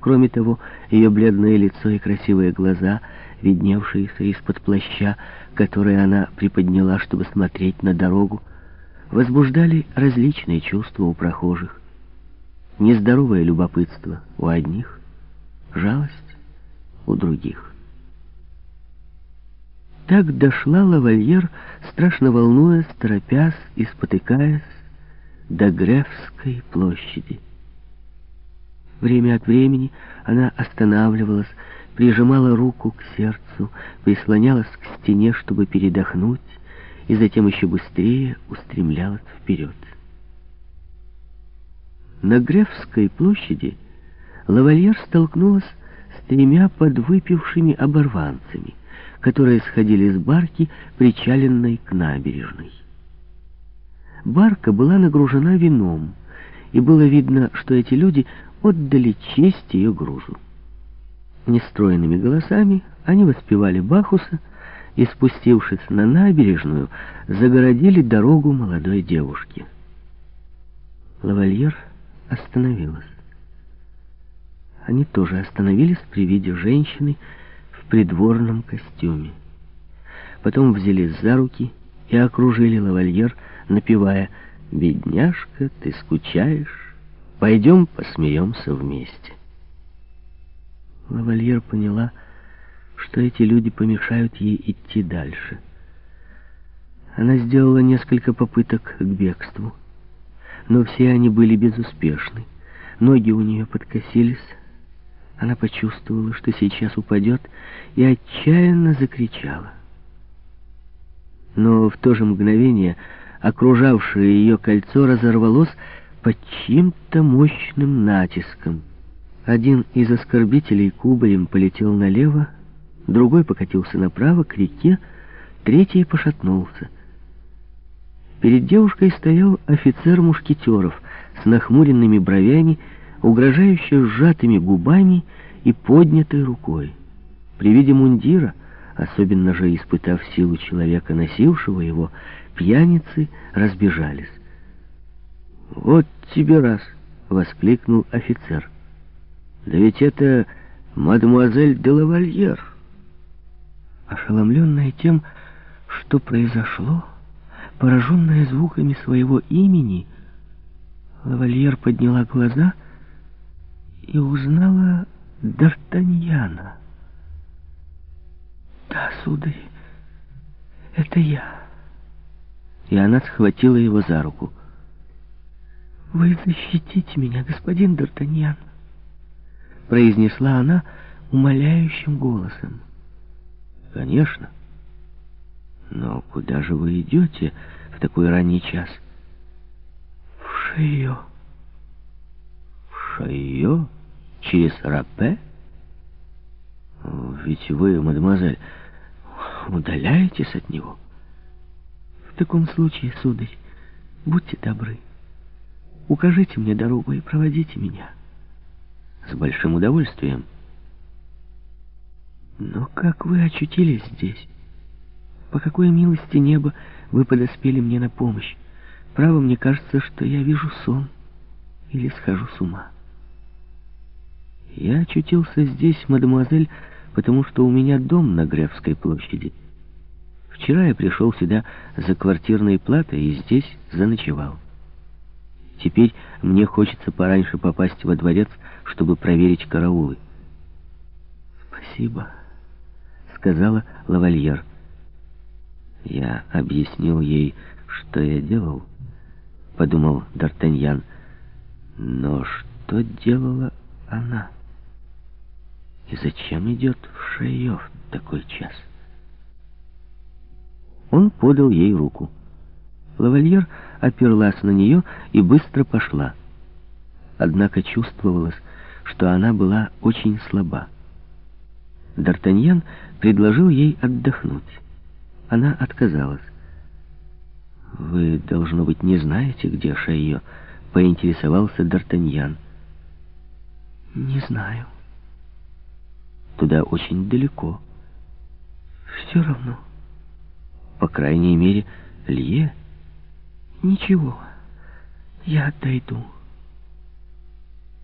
Кроме того, ее бледное лицо и красивые глаза, видневшиеся из-под плаща, который она приподняла, чтобы смотреть на дорогу, возбуждали различные чувства у прохожих. Нездоровое любопытство у одних, жалость у других. Так дошла лавальер, страшно волнуясь, торопясь и спотыкаясь, до Гревской площади. Время от времени она останавливалась, прижимала руку к сердцу, прислонялась к стене, чтобы передохнуть, и затем еще быстрее устремлялась вперед. На Гревской площади лавальер столкнулась с тремя подвыпившими оборванцами, которые сходили с барки, причаленной к набережной. Барка была нагружена вином, и было видно, что эти люди отдали честь ее грузу. Нестроенными голосами они воспевали Бахуса и, спустившись на набережную, загородили дорогу молодой девушке. Лавальер остановилась. Они тоже остановились при виде женщины в придворном костюме. Потом взялись за руки и окружили лавальер, напевая «Бедняжка, ты скучаешь? Пойдем посмеемся вместе». Лавальер поняла, что эти люди помешают ей идти дальше. Она сделала несколько попыток к бегству, но все они были безуспешны. Ноги у нее подкосились, она почувствовала, что сейчас упадет, и отчаянно закричала. Но в то же мгновение окружавшее ее кольцо разорвалось под чьим-то мощным натиском. Один из оскорбителей кубарем полетел налево, другой покатился направо, к реке, третий пошатнулся. Перед девушкой стоял офицер мушкетеров с нахмуренными бровями, угрожающе сжатыми губами и поднятой рукой. При виде мундира, особенно же испытав силу человека, носившего его, пьяницы разбежались. «Вот тебе раз!» — воскликнул офицер. «Да ведь это мадемуазель де лавальер!» Ошеломленная тем, что произошло, пораженная звуками своего имени, лавальер подняла глаза и узнала Д'Артаньяна. «Да, сударь, это я» и она схватила его за руку. «Вы защитите меня, господин Д'Артаньян», — произнесла она умоляющим голосом. «Конечно. Но куда же вы идете в такой ранний час?» «В Шайо». «В Шайо? Через Рапе?» «Ведь вы, мадемуазель, удаляетесь от него?» таком случае, сударь, будьте добры, укажите мне дорогу и проводите меня. С большим удовольствием. Но как вы очутились здесь? По какой милости неба вы подоспели мне на помощь? Право, мне кажется, что я вижу сон или схожу с ума. Я очутился здесь, мадемуазель, потому что у меня дом на Гревской площади — Вчера я пришел сюда за квартирной платой и здесь заночевал. Теперь мне хочется пораньше попасть во дворец, чтобы проверить караулы. «Спасибо», — сказала лавальер. Я объяснил ей, что я делал, — подумал Д'Артаньян. Но что делала она? И зачем идет в Шеев такой час? Он подал ей руку. Лавальер оперлась на нее и быстро пошла. Однако чувствовалось, что она была очень слаба. Д'Артаньян предложил ей отдохнуть. Она отказалась. «Вы, должно быть, не знаете, где Шайо?» — поинтересовался Д'Артаньян. «Не знаю. Туда очень далеко. Все равно». По крайней мере, Лье. Ничего, я отойду.